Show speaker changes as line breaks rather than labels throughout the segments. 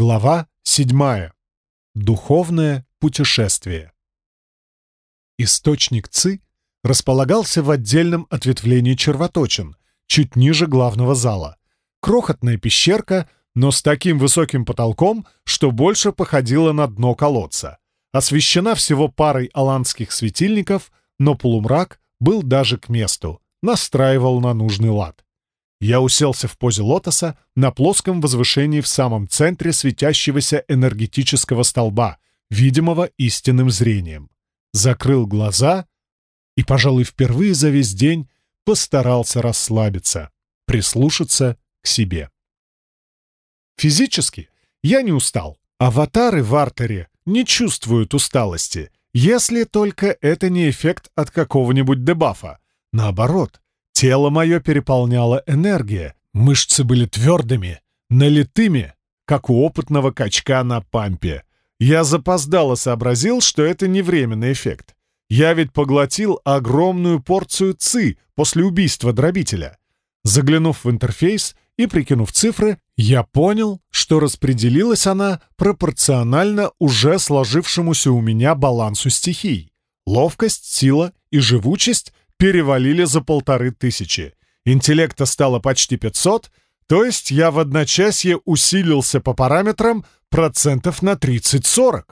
Глава 7. Духовное путешествие. Источник ЦИ располагался в отдельном ответвлении червоточин, чуть ниже главного зала. Крохотная пещерка, но с таким высоким потолком, что больше походила на дно колодца. Освещена всего парой аландских светильников, но полумрак был даже к месту, настраивал на нужный лад. Я уселся в позе лотоса на плоском возвышении в самом центре светящегося энергетического столба, видимого истинным зрением. Закрыл глаза и, пожалуй, впервые за весь день постарался расслабиться, прислушаться к себе. Физически я не устал. Аватары в артере не чувствуют усталости, если только это не эффект от какого-нибудь дебафа. Наоборот, Тело мое переполняло энергия, мышцы были твердыми, налитыми, как у опытного качка на пампе. Я запоздало сообразил, что это не временный эффект. Я ведь поглотил огромную порцию ЦИ после убийства дробителя. Заглянув в интерфейс и прикинув цифры, я понял, что распределилась она пропорционально уже сложившемуся у меня балансу стихий. Ловкость, сила и живучесть перевалили за полторы тысячи. Интеллекта стало почти 500, то есть я в одночасье усилился по параметрам процентов на 30-40.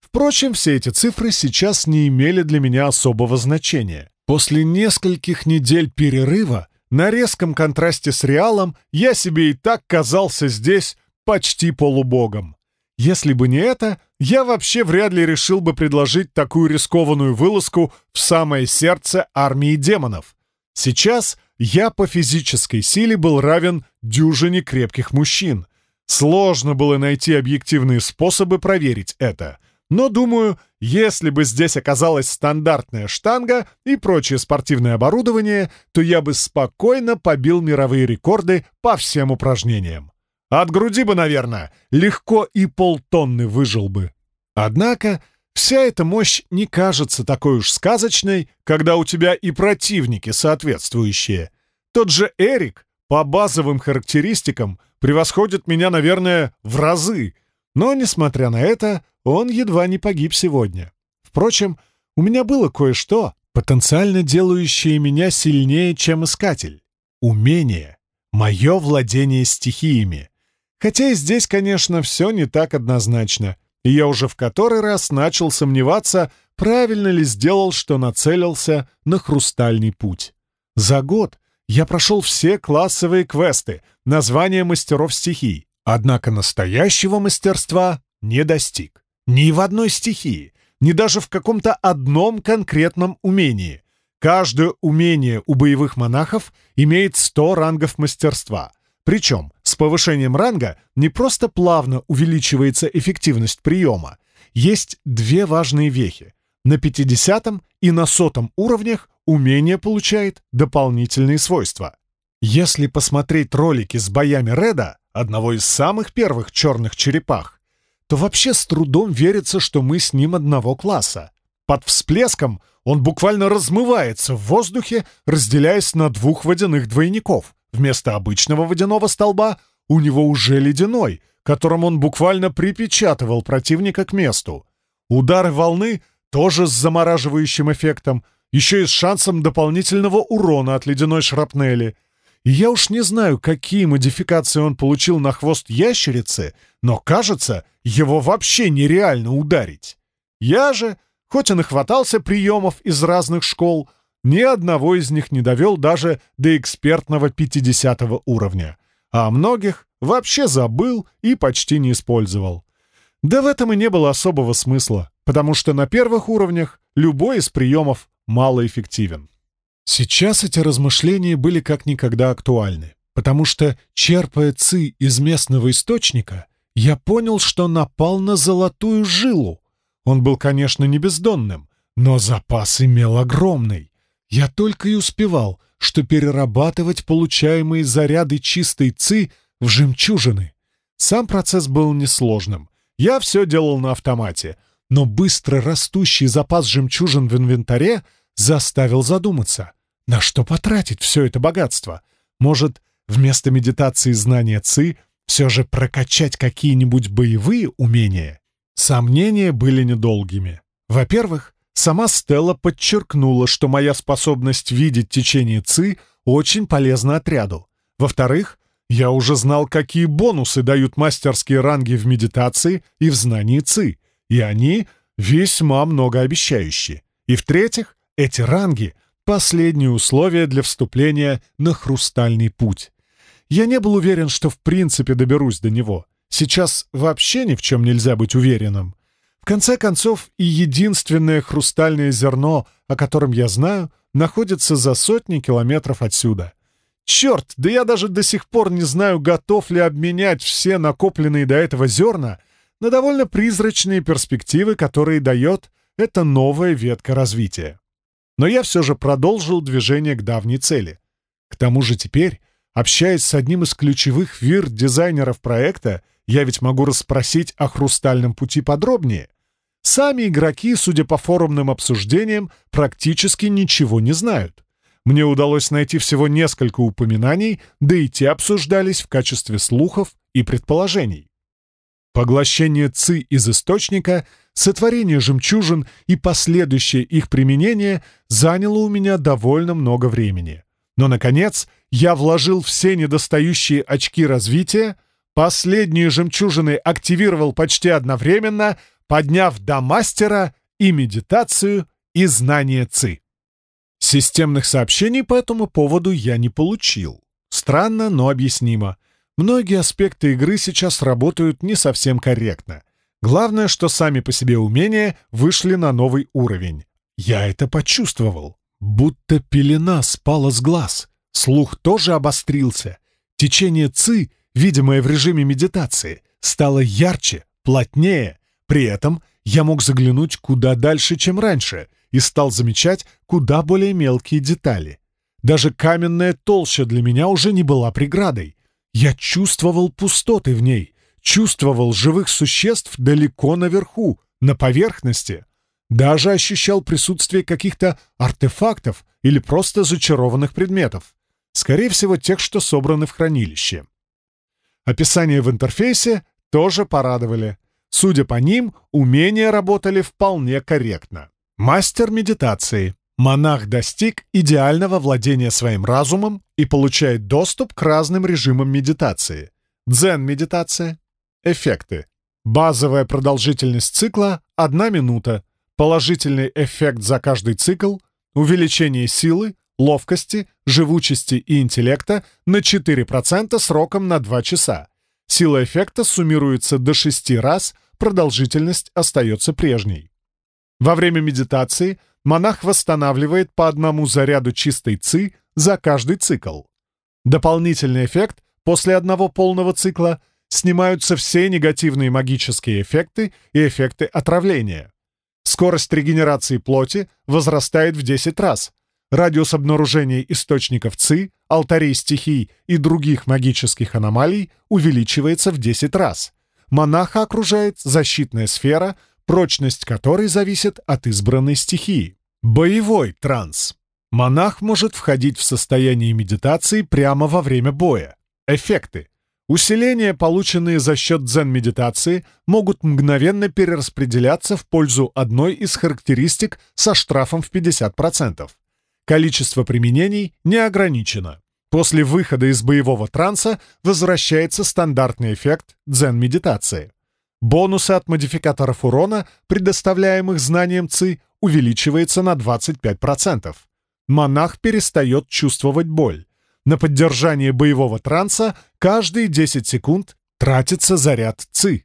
Впрочем, все эти цифры сейчас не имели для меня особого значения. После нескольких недель перерыва на резком контрасте с Реалом я себе и так казался здесь почти полубогом. Если бы не это, я вообще вряд ли решил бы предложить такую рискованную вылазку в самое сердце армии демонов. Сейчас я по физической силе был равен дюжине крепких мужчин. Сложно было найти объективные способы проверить это. Но, думаю, если бы здесь оказалась стандартная штанга и прочее спортивное оборудование, то я бы спокойно побил мировые рекорды по всем упражнениям. От груди бы, наверное, легко и полтонны выжил бы. Однако вся эта мощь не кажется такой уж сказочной, когда у тебя и противники соответствующие. Тот же Эрик по базовым характеристикам превосходит меня, наверное, в разы. Но, несмотря на это, он едва не погиб сегодня. Впрочем, у меня было кое-что, потенциально делающее меня сильнее, чем искатель. Умение. Мое владение стихиями. Хотя и здесь, конечно, все не так однозначно, и я уже в который раз начал сомневаться, правильно ли сделал, что нацелился на хрустальный путь. За год я прошел все классовые квесты, названия мастеров стихий, однако настоящего мастерства не достиг. Ни в одной стихии, ни даже в каком-то одном конкретном умении. Каждое умение у боевых монахов имеет 100 рангов мастерства — причем с повышением ранга не просто плавно увеличивается эффективность приема, есть две важные вехи. На 50 и на 100 уровнях умение получает дополнительные свойства. Если посмотреть ролики с боями Реда, одного из самых первых черных черепах, то вообще с трудом верится, что мы с ним одного класса. Под всплеском он буквально размывается в воздухе, разделяясь на двух водяных двойников — Вместо обычного водяного столба у него уже ледяной, которым он буквально припечатывал противника к месту. Удары волны тоже с замораживающим эффектом, еще и с шансом дополнительного урона от ледяной шрапнели. И я уж не знаю, какие модификации он получил на хвост ящерицы, но, кажется, его вообще нереально ударить. Я же, хоть и хватался приемов из разных школ, — ни одного из них не довел даже до экспертного 50 уровня, а многих вообще забыл и почти не использовал. Да в этом и не было особого смысла, потому что на первых уровнях любой из приемов малоэффективен. Сейчас эти размышления были как никогда актуальны, потому что, черпая ци из местного источника, я понял, что напал на золотую жилу. Он был, конечно, не бездонным, но запас имел огромный. Я только и успевал, что перерабатывать получаемые заряды чистой ци в жемчужины. Сам процесс был несложным. Я все делал на автомате, но быстро растущий запас жемчужин в инвентаре заставил задуматься, на что потратить все это богатство. Может, вместо медитации знания ци Все же прокачать какие-нибудь боевые умения Сомнения были недолгими. Во-первых, сама Стелла подчеркнула, что моя способность видеть течение ЦИ очень полезна отряду. Во-вторых, я уже знал, какие бонусы дают мастерские ранги в медитации и в знании ЦИ, и они весьма многообещающие. И в-третьих, эти ранги — последнее условие для вступления на хрустальный путь. Я не был уверен, что в принципе доберусь до него — Сейчас вообще ни в чем нельзя быть уверенным. В конце концов, и единственное хрустальное зерно, о котором я знаю, находится за сотни километров отсюда. Черт, да я даже до сих пор не знаю, готов ли обменять все накопленные до этого зерна на довольно призрачные перспективы, которые дает эта новая ветка развития. Но я все же продолжил движение к давней цели. К тому же теперь, общаясь с одним из ключевых вир-дизайнеров проекта, я ведь могу расспросить о «Хрустальном пути» подробнее. Сами игроки, судя по форумным обсуждениям, практически ничего не знают. Мне удалось найти всего несколько упоминаний, да и те обсуждались в качестве слухов и предположений. Поглощение ЦИ из источника, сотворение жемчужин и последующее их применение заняло у меня довольно много времени. Но, наконец, я вложил все недостающие очки развития — Последние жемчужины активировал почти одновременно, подняв до мастера и медитацию, и знание ЦИ. Системных сообщений по этому поводу я не получил. Странно, но объяснимо. Многие аспекты игры сейчас работают не совсем корректно. Главное, что сами по себе умения вышли на новый уровень. Я это почувствовал. Будто пелена спала с глаз. Слух тоже обострился. Течение ЦИ — видимое в режиме медитации, стало ярче, плотнее. При этом я мог заглянуть куда дальше, чем раньше, и стал замечать куда более мелкие детали. Даже каменная толща для меня уже не была преградой. Я чувствовал пустоты в ней, чувствовал живых существ далеко наверху, на поверхности. Даже ощущал присутствие каких-то артефактов или просто зачарованных предметов. Скорее всего, тех, что собраны в хранилище. Описания в интерфейсе тоже порадовали. Судя по ним, умения работали вполне корректно. Мастер медитации. Монах достиг идеального владения своим разумом и получает доступ к разным режимам медитации. Дзен-медитация. Эффекты. Базовая продолжительность цикла — 1 минута. Положительный эффект за каждый цикл. Увеличение силы, ловкости, живучести и интеллекта на 4% сроком на 2 часа. Сила эффекта суммируется до 6 раз, продолжительность остается прежней. Во время медитации монах восстанавливает по одному заряду чистой ЦИ за каждый цикл. Дополнительный эффект после одного полного цикла снимаются все негативные магические эффекты и эффекты отравления. Скорость регенерации плоти возрастает в 10 раз, Радиус обнаружения источников ЦИ, алтарей стихий и других магических аномалий увеличивается в 10 раз. Монаха окружает защитная сфера, прочность которой зависит от избранной стихии. Боевой транс. Монах может входить в состояние медитации прямо во время боя. Эффекты. Усиления, полученные за счет дзен-медитации, могут мгновенно перераспределяться в пользу одной из характеристик со штрафом в 50%. Количество применений не ограничено. После выхода из боевого транса возвращается стандартный эффект дзен-медитации. Бонусы от модификаторов урона, предоставляемых знанием ЦИ, увеличивается на 25%. Монах перестает чувствовать боль. На поддержание боевого транса каждые 10 секунд тратится заряд ЦИ.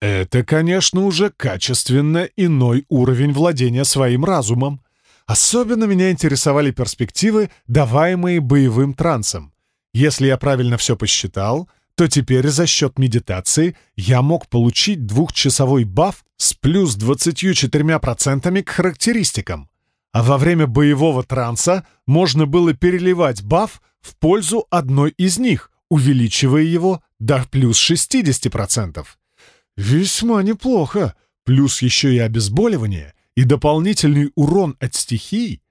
Это, конечно, уже качественно иной уровень владения своим разумом. Особенно меня интересовали перспективы, даваемые боевым трансом. Если я правильно все посчитал, то теперь за счет медитации я мог получить двухчасовой баф с плюс 24% к характеристикам. А во время боевого транса можно было переливать баф в пользу одной из них, увеличивая его до плюс 60%. Весьма неплохо. Плюс еще и обезболивание — и дополнительный урон от стихий,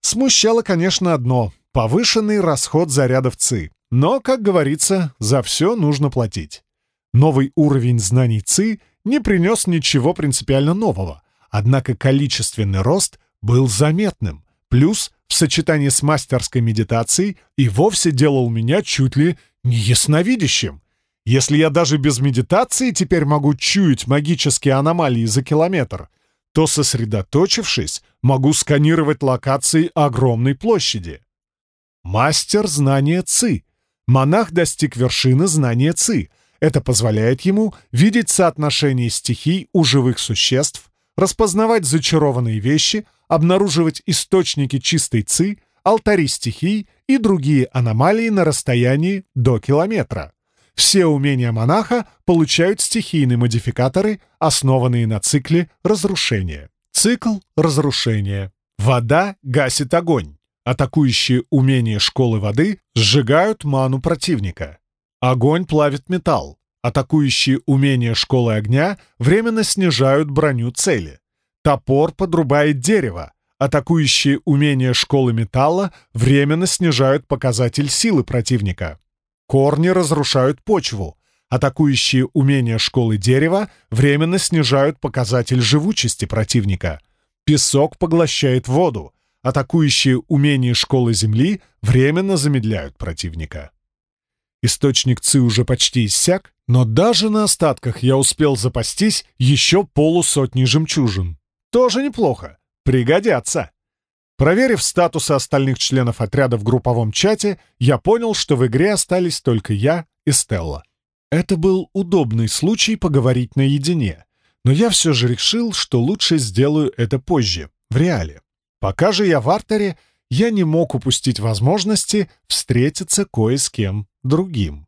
смущало, конечно, одно — повышенный расход зарядов ЦИ. но, как говорится, за все нужно платить. Новый уровень знаний ЦИ не принес ничего принципиально нового, однако количественный рост был заметным, плюс в сочетании с мастерской медитацией и вовсе делал меня чуть ли не ясновидящим. Если я даже без медитации теперь могу чуять магические аномалии за километр, то, сосредоточившись, могу сканировать локации огромной площади. Мастер знания ЦИ. Монах достиг вершины знания ЦИ. Это позволяет ему видеть соотношение стихий у живых существ, распознавать зачарованные вещи, обнаруживать источники чистой ЦИ, алтари стихий и другие аномалии на расстоянии до километра. Все умения монаха получают стихийные модификаторы, основанные на цикле разрушения. Цикл разрушения. Вода гасит огонь. Атакующие умения школы воды сжигают ману противника. Огонь плавит металл. Атакующие умения школы огня временно снижают броню цели. Топор подрубает дерево. Атакующие умения школы металла временно снижают показатель силы противника. Корни разрушают почву. Атакующие умения школы дерева временно снижают показатель живучести противника. Песок поглощает воду. Атакующие умения школы земли временно замедляют противника. Источник ЦИ уже почти иссяк, но даже на остатках я успел запастись еще полусотни жемчужин. Тоже неплохо. Пригодятся. Проверив статусы остальных членов отряда в групповом чате, я понял, что в игре остались только я и Стелла. Это был удобный случай поговорить наедине, но я все же решил, что лучше сделаю это позже, в реале. Пока же я в артере, я не мог упустить возможности встретиться кое с кем другим.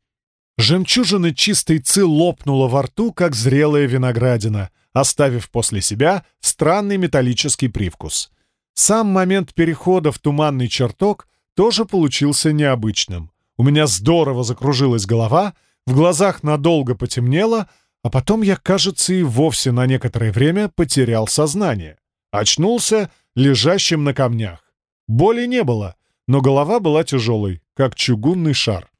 Жемчужина чистой ци лопнула во рту, как зрелая виноградина, оставив после себя странный металлический привкус — сам момент перехода в туманный чертог тоже получился необычным. У меня здорово закружилась голова, в глазах надолго потемнело, а потом я, кажется, и вовсе на некоторое время потерял сознание. Очнулся лежащим на камнях. Боли не было, но голова была тяжелой, как чугунный шар.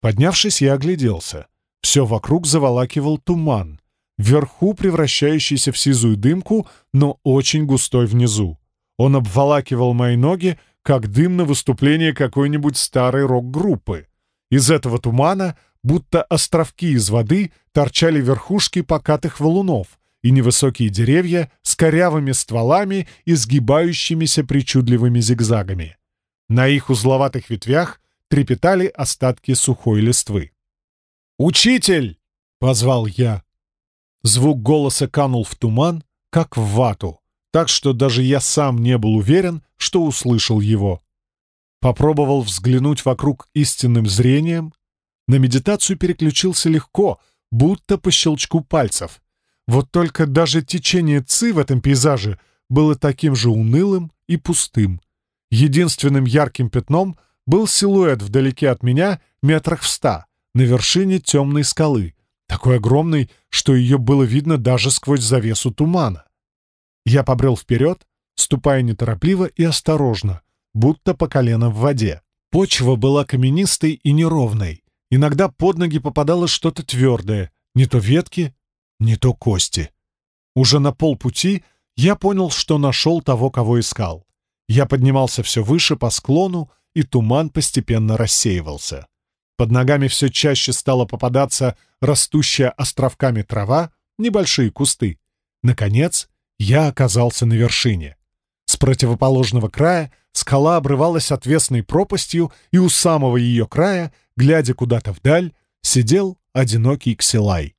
Поднявшись, я огляделся. Все вокруг заволакивал туман, вверху превращающийся в сизую дымку, но очень густой внизу. Он обволакивал мои ноги, как дым на выступление какой-нибудь старой рок-группы. Из этого тумана, будто островки из воды, торчали верхушки покатых валунов и невысокие деревья с корявыми стволами и сгибающимися причудливыми зигзагами. На их узловатых ветвях трепетали остатки сухой листвы. «Учитель!» — позвал я. Звук голоса канул в туман, как в вату так что даже я сам не был уверен, что услышал его. Попробовал взглянуть вокруг истинным зрением. На медитацию переключился легко, будто по щелчку пальцев. Вот только даже течение ци в этом пейзаже было таким же унылым и пустым. Единственным ярким пятном был силуэт вдалеке от меня метрах в ста, на вершине темной скалы, такой огромной, что ее было видно даже сквозь завесу тумана. Я побрел вперед, ступая неторопливо и осторожно, будто по колено в воде. Почва была каменистой и неровной. Иногда под ноги попадало что-то твердое, не то ветки, не то кости. Уже на полпути я понял, что нашел того, кого искал. Я поднимался все выше по склону, и туман постепенно рассеивался. Под ногами все чаще стала попадаться растущая островками трава, небольшие кусты. Наконец, я оказался на вершине. С противоположного края скала обрывалась отвесной пропастью, и у самого ее края, глядя куда-то вдаль, сидел одинокий Ксилай.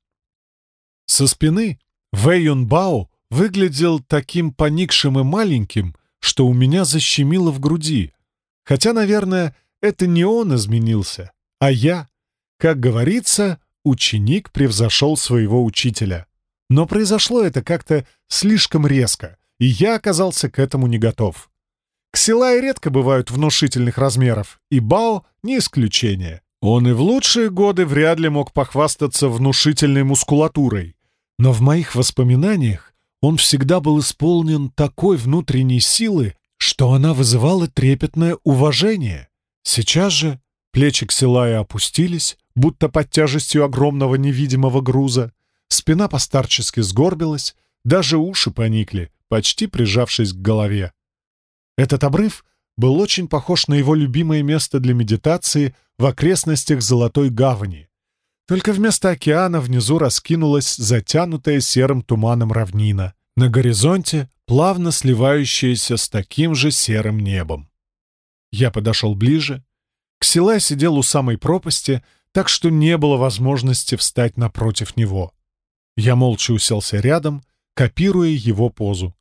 Со спины Вэй Юнбао выглядел таким поникшим и маленьким, что у меня защемило в груди. Хотя, наверное, это не он изменился, а я. Как говорится, ученик превзошел своего учителя. Но произошло это как-то слишком резко, и я оказался к этому не готов. Ксилаи редко бывают внушительных размеров, и Бао — не исключение. Он и в лучшие годы вряд ли мог похвастаться внушительной мускулатурой. Но в моих воспоминаниях он всегда был исполнен такой внутренней силы, что она вызывала трепетное уважение. Сейчас же Плечи Ксилая опустились, будто под тяжестью огромного невидимого груза. Спина постарчески сгорбилась, даже уши поникли, почти прижавшись к голове. Этот обрыв был очень похож на его любимое место для медитации в окрестностях Золотой Гавани. Только вместо океана внизу раскинулась затянутая серым туманом равнина, на горизонте плавно сливающаяся с таким же серым небом. Я подошел ближе. Ксилай сидел у самой пропасти, так что не было возможности встать напротив него. Я молча уселся рядом, копируя его позу.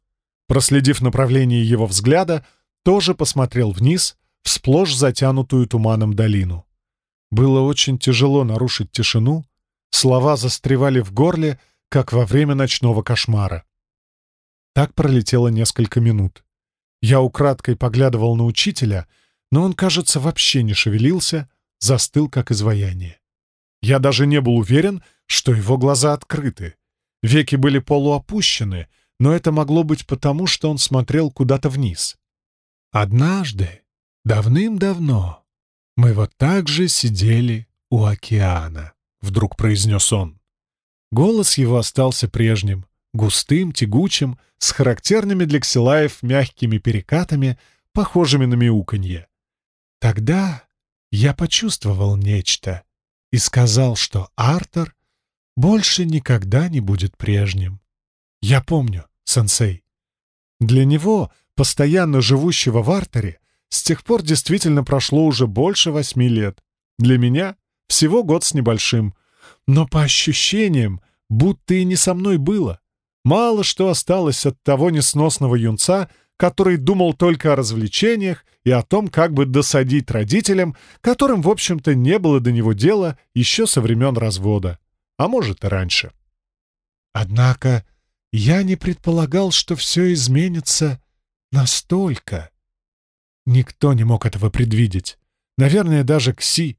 Проследив направление его взгляда, тоже посмотрел вниз, в сплошь затянутую туманом долину. Было очень тяжело нарушить тишину, слова застревали в горле, как во время ночного кошмара. Так пролетело несколько минут. Я украдкой поглядывал на учителя, но он, кажется, вообще не шевелился, застыл как изваяние. Я даже не был уверен, что его глаза открыты. Веки были полуопущены, но это могло быть потому, что он смотрел куда-то вниз. Однажды, давным-давно, мы вот так же сидели у океана, — вдруг произнес он. Голос его остался прежним, густым, тягучим, с характерными для ксилаев мягкими перекатами, похожими на мяуканье. Тогда я почувствовал нечто и сказал, что Артер больше никогда не будет прежним. Я помню, сенсей. Для него, постоянно живущего в Артере, с тех пор действительно прошло уже больше восьми лет. Для меня всего год с небольшим. Но по ощущениям, будто и не со мной было. Мало что осталось от того несносного юнца, который думал только о развлечениях и о том, как бы досадить родителям, которым, в общем-то, не было до него дела еще со времен развода, а может и раньше. Однако я не предполагал, что все изменится настолько. Никто не мог этого предвидеть. Наверное, даже Кси.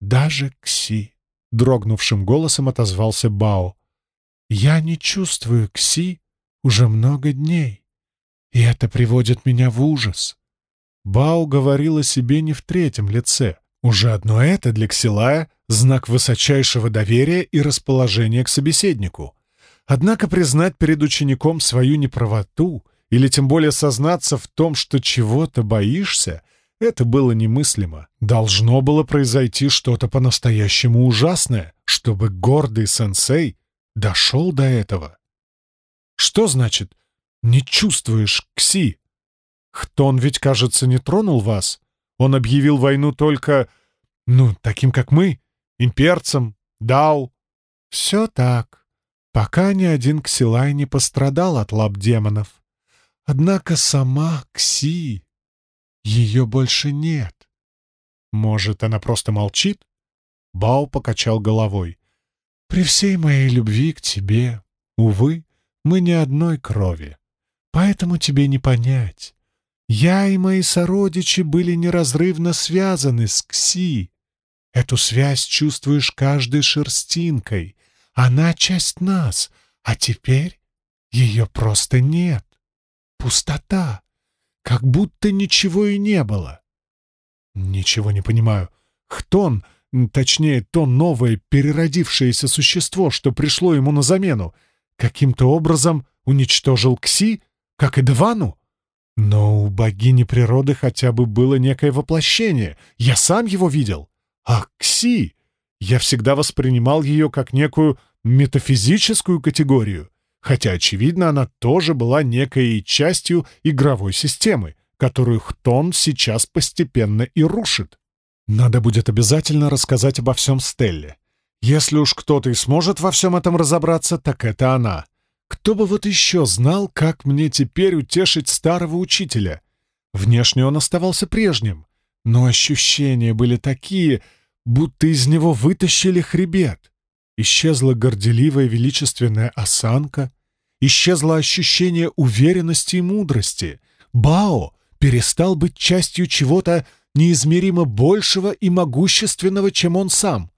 Даже Кси. Дрогнувшим голосом отозвался Бао. Я не чувствую Кси уже много дней. И это приводит меня в ужас. Бао говорил о себе не в третьем лице. Уже одно это для Ксилая — знак высочайшего доверия и расположения к собеседнику. Однако признать перед учеником свою неправоту или тем более сознаться в том, что чего-то боишься, это было немыслимо. Должно было произойти что-то по-настоящему ужасное, чтобы гордый сенсей дошел до этого. Что значит «не чувствуешь Кси»? Хтон ведь, кажется, не тронул вас. Он объявил войну только, ну, таким, как мы, имперцам, дау. Все так, пока ни один Ксилай не пострадал от лап демонов. Однако сама Кси, ее больше нет. Может, она просто молчит? Бао покачал головой. При всей моей любви к тебе, увы, мы не одной крови, поэтому тебе не понять. Я и мои сородичи были неразрывно связаны с Кси. Эту связь чувствуешь каждой шерстинкой. Она часть нас, а теперь ее просто нет. Пустота, как будто ничего и не было. Ничего не понимаю. Хтон точнее, то новое переродившееся существо, что пришло ему на замену, каким-то образом уничтожил Кси, как и Двану. Но у богини природы хотя бы было некое воплощение. Я сам его видел. А Кси... Я всегда воспринимал ее как некую метафизическую категорию, хотя, очевидно, она тоже была некой частью игровой системы, которую Хтон сейчас постепенно и рушит. Надо будет обязательно рассказать обо всем Стелле. Если уж кто-то и сможет во всем этом разобраться, так это она. Кто бы вот еще знал, как мне теперь утешить старого учителя? Внешне он оставался прежним, но ощущения были такие, будто из него вытащили хребет. Исчезла горделивая величественная осанка, исчезло ощущение уверенности и мудрости. Бао перестал быть частью чего-то неизмеримо большего и могущественного, чем он сам.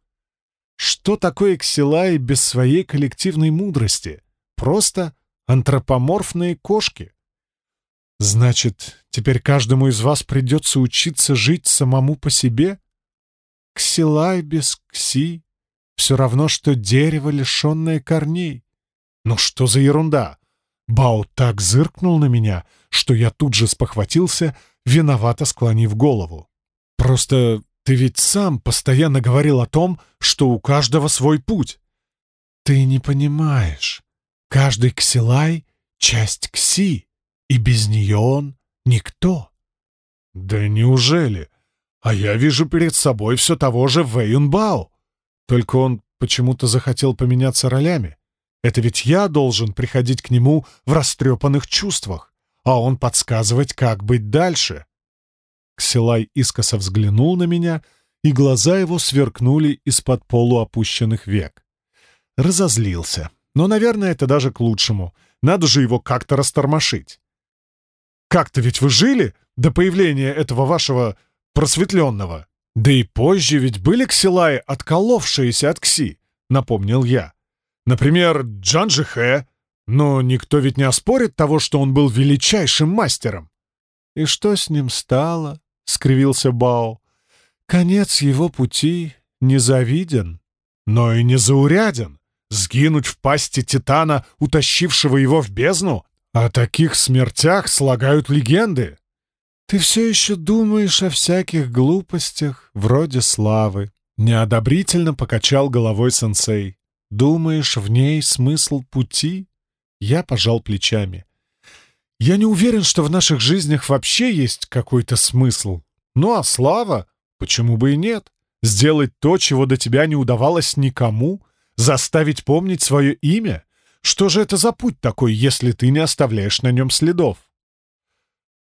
Что такое Ксилай без своей коллективной мудрости? Просто антропоморфные кошки. Значит, теперь каждому из вас придется учиться жить самому по себе? Ксилай без кси — все равно, что дерево, лишенное корней. Ну что за ерунда? Бао так зыркнул на меня, что я тут же спохватился, виновато склонив голову. Просто ты ведь сам постоянно говорил о том, что у каждого свой путь. Ты не понимаешь. Каждый ксилай — часть кси, и без нее он — никто. Да неужели? А я вижу перед собой все того же Вэйюнбао. Только он почему-то захотел поменяться ролями. Это ведь я должен приходить к нему в растрепанных чувствах, а он подсказывать, как быть дальше. Ксилай искоса взглянул на меня, и глаза его сверкнули из-под полуопущенных век. Разозлился. Но, наверное, это даже к лучшему. Надо же его как-то растормошить. «Как-то ведь вы жили до появления этого вашего просветленного. Да и позже ведь были ксилаи, отколовшиеся от кси, напомнил я. Например, Джанжи Хэ. Но никто ведь не оспорит того, что он был величайшим мастером. И что с ним стало? — скривился Бао. Конец его пути незавиден, но и незауряден. Сгинуть в пасти Титана, утащившего его в бездну? О таких смертях слагают легенды. «Ты все еще думаешь о всяких глупостях, вроде славы», — неодобрительно покачал головой сенсей. «Думаешь, в ней смысл пути?» Я пожал плечами. «Я не уверен, что в наших жизнях вообще есть какой-то смысл. Ну а слава? Почему бы и нет? Сделать то, чего до тебя не удавалось никому? Заставить помнить свое имя? Что же это за путь такой, если ты не оставляешь на нем следов?»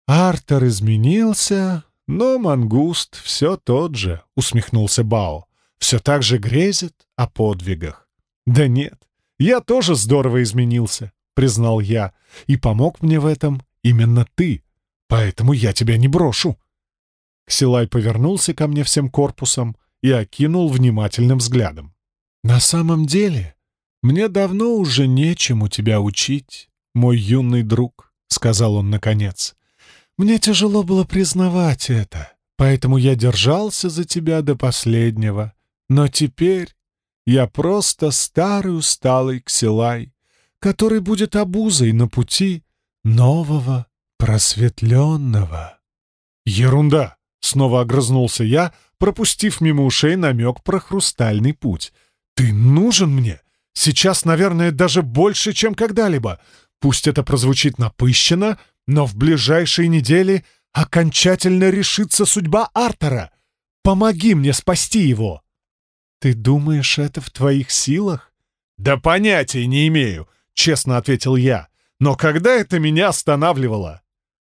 «Артер изменился, но мангуст все тот же», — усмехнулся Бао. «Все так же грезит о подвигах». «Да нет, я тоже здорово изменился», — признал я, «и помог мне в этом именно ты, поэтому я тебя не брошу». Ксилай повернулся ко мне всем корпусом и окинул внимательным взглядом. «На самом деле, мне давно уже нечему тебя учить, мой юный друг», — сказал он наконец. Мне тяжело было признавать это, поэтому я держался за тебя до последнего. Но теперь я просто старый усталый ксилай, который будет обузой на пути нового просветленного. Ерунда! Снова огрызнулся я, пропустив мимо ушей намек про хрустальный путь. Ты нужен мне! Сейчас, наверное, даже больше, чем когда-либо. Пусть это прозвучит напыщенно, но в ближайшие недели окончательно решится судьба Артера. Помоги мне спасти его!» «Ты думаешь, это в твоих силах?» «Да понятия не имею», — честно ответил я. «Но когда это меня останавливало?»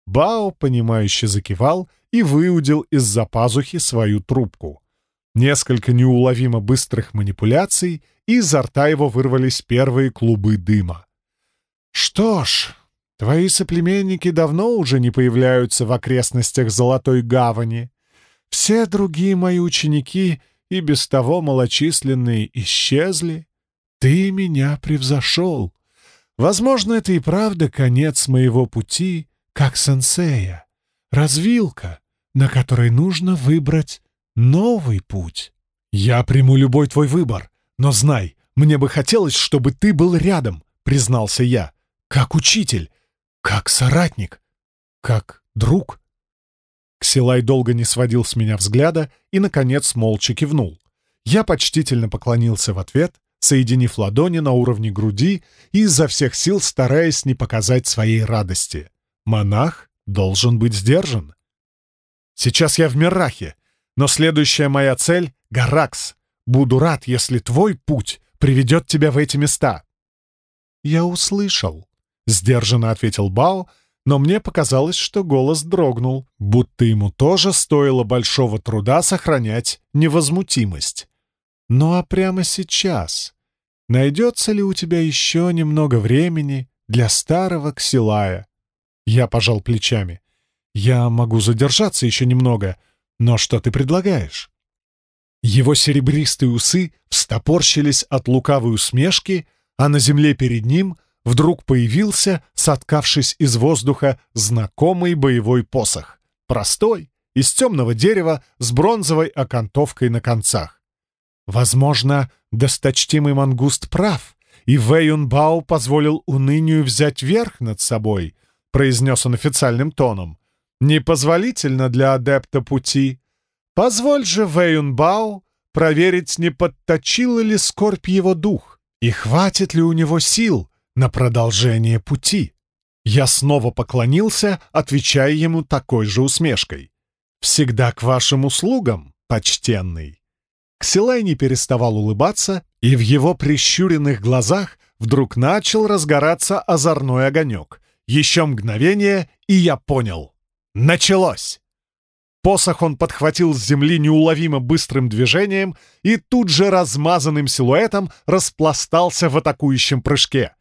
Бао, понимающе закивал и выудил из-за пазухи свою трубку. Несколько неуловимо быстрых манипуляций, и изо рта его вырвались первые клубы дыма. «Что ж, Твои соплеменники давно уже не появляются в окрестностях Золотой Гавани. Все другие мои ученики и без того малочисленные исчезли. Ты меня превзошел. Возможно, это и правда конец моего пути, как сенсея. Развилка, на которой нужно выбрать новый путь. Я приму любой твой выбор, но знай, мне бы хотелось, чтобы ты был рядом, признался я, как учитель, как соратник, как друг. Ксилай долго не сводил с меня взгляда и, наконец, молча кивнул. Я почтительно поклонился в ответ, соединив ладони на уровне груди и изо всех сил стараясь не показать своей радости. Монах должен быть сдержан. Сейчас я в Мирахе, но следующая моя цель — Гаракс. Буду рад, если твой путь приведет тебя в эти места. Я услышал. — сдержанно ответил Бао, но мне показалось, что голос дрогнул, будто ему тоже стоило большого труда сохранять невозмутимость. «Ну а прямо сейчас найдется ли у тебя еще немного времени для старого Ксилая?» Я пожал плечами. «Я могу задержаться еще немного, но что ты предлагаешь?» Его серебристые усы встопорщились от лукавой усмешки, а на земле перед ним вдруг появился, соткавшись из воздуха, знакомый боевой посох. Простой, из темного дерева с бронзовой окантовкой на концах. Возможно, досточтимый мангуст прав, и Вэйюнбао позволил унынию взять верх над собой, произнес он официальным тоном. Непозволительно для адепта пути. Позволь же Вэйюнбао проверить, не подточила ли скорбь его дух, и хватит ли у него сил на продолжение пути. Я снова поклонился, отвечая ему такой же усмешкой. «Всегда к вашим услугам, почтенный». Ксилай не переставал улыбаться, и в его прищуренных глазах вдруг начал разгораться озорной огонек. Еще мгновение, и я понял. Началось! Посох он подхватил с земли неуловимо быстрым движением и тут же размазанным силуэтом распластался в атакующем прыжке.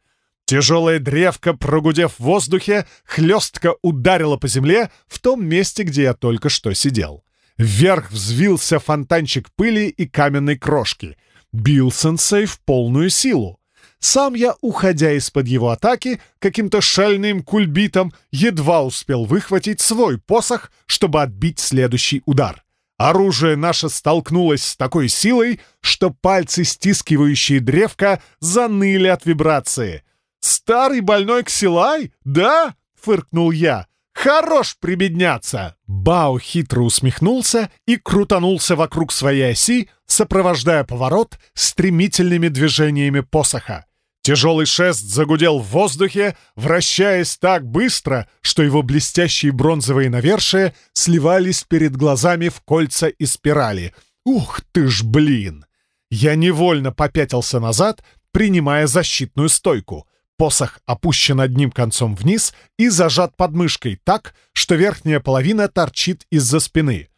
Тяжелая древка, прогудев в воздухе, хлестко ударила по земле в том месте, где я только что сидел. Вверх взвился фонтанчик пыли и каменной крошки. Бил сенсей в полную силу. Сам я, уходя из-под его атаки, каким-то шальным кульбитом едва успел выхватить свой посох, чтобы отбить следующий удар. Оружие наше столкнулось с такой силой, что пальцы, стискивающие древко, заныли от вибрации. «Старый больной Ксилай? Да?» — фыркнул я. «Хорош прибедняться!» Бао хитро усмехнулся и крутанулся вокруг своей оси, сопровождая поворот стремительными движениями посоха. Тяжелый шест загудел в воздухе, вращаясь так быстро, что его блестящие бронзовые навершия сливались перед глазами в кольца и спирали. «Ух ты ж, блин!» Я невольно попятился назад, принимая защитную стойку. Посох опущен одним концом вниз и зажат подмышкой так, что верхняя половина торчит из-за спины.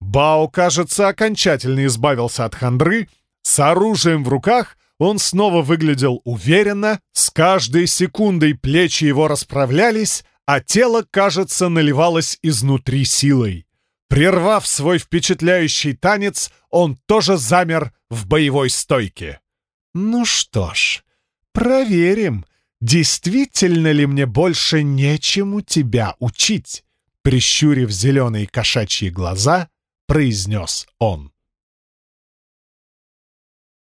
Бао, кажется, окончательно избавился от хандры. С оружием в руках он снова выглядел уверенно, с каждой секундой плечи его расправлялись, а тело, кажется, наливалось изнутри силой. Прервав свой впечатляющий танец, он тоже замер в боевой стойке. «Ну что ж, проверим, действительно ли мне больше нечему тебя учить?» Прищурив зеленые кошачьи глаза, произнес он.